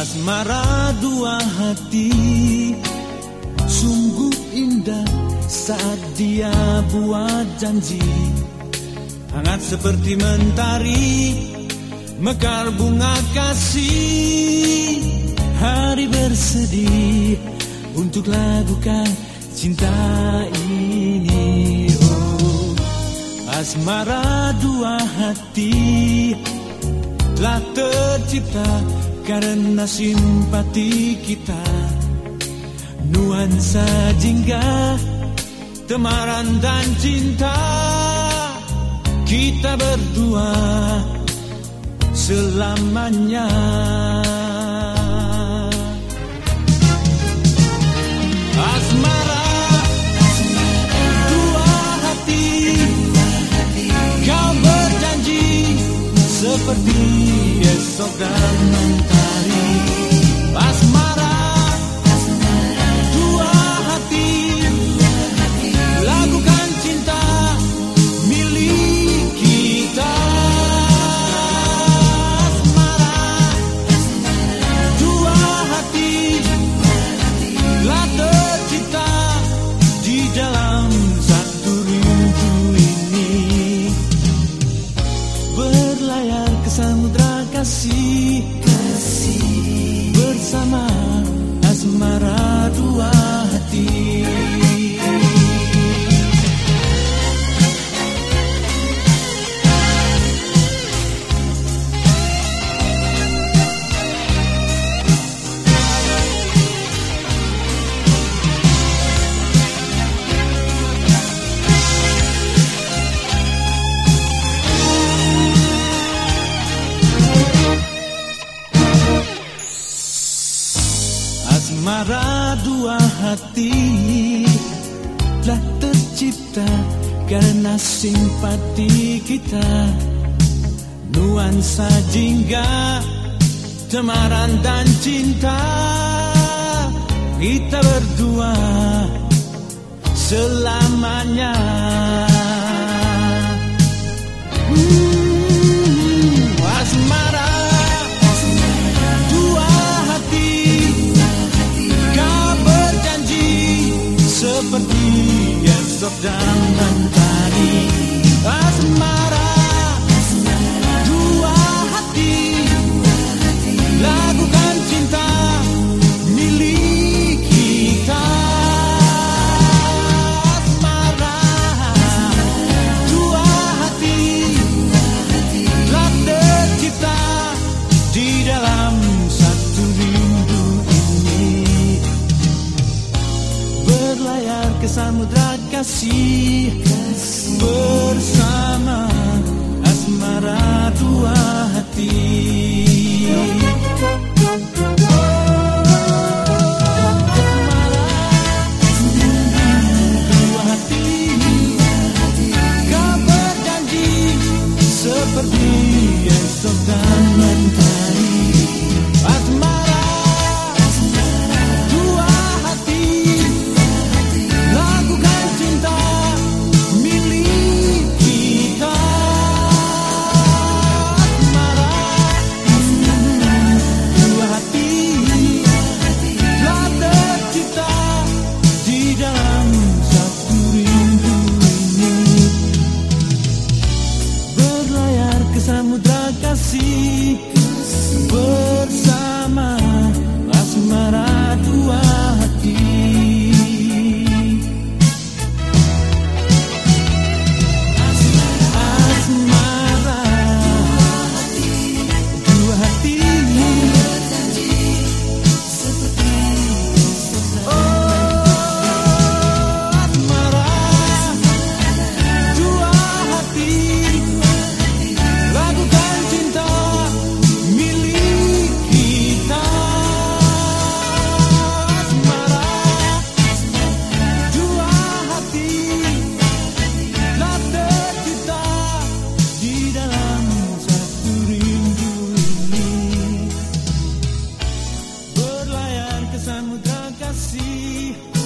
Asmara dua hati Sungguh indah saat dia buat janji. Hangat seperti mentari Mekar bunga kasih. Hari bersedih Untuk lakukan cinta ini. Oh Asmara dua hati Telah tercipta karena simpati kita. Nuansa jingga Temaran dan cinta. Kita berdua Selamanya Bersama asmara dua Asmara dua hati telah tercipta karena simpati kita. Nuansa jingga, temaran dan cinta Kita berdua selamanya. Hmm, kasih bersama asmara dua hati. see